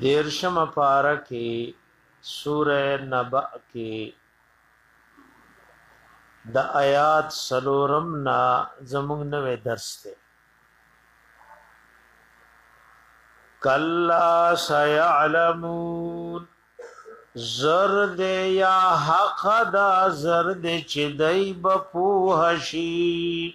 دیرشم پارا کې سوره نبأ کې د آیات سلورم نا زموږ نوې درس ته کلا سيعلمون زرد یا حق دا زرد چې دای بپوه شي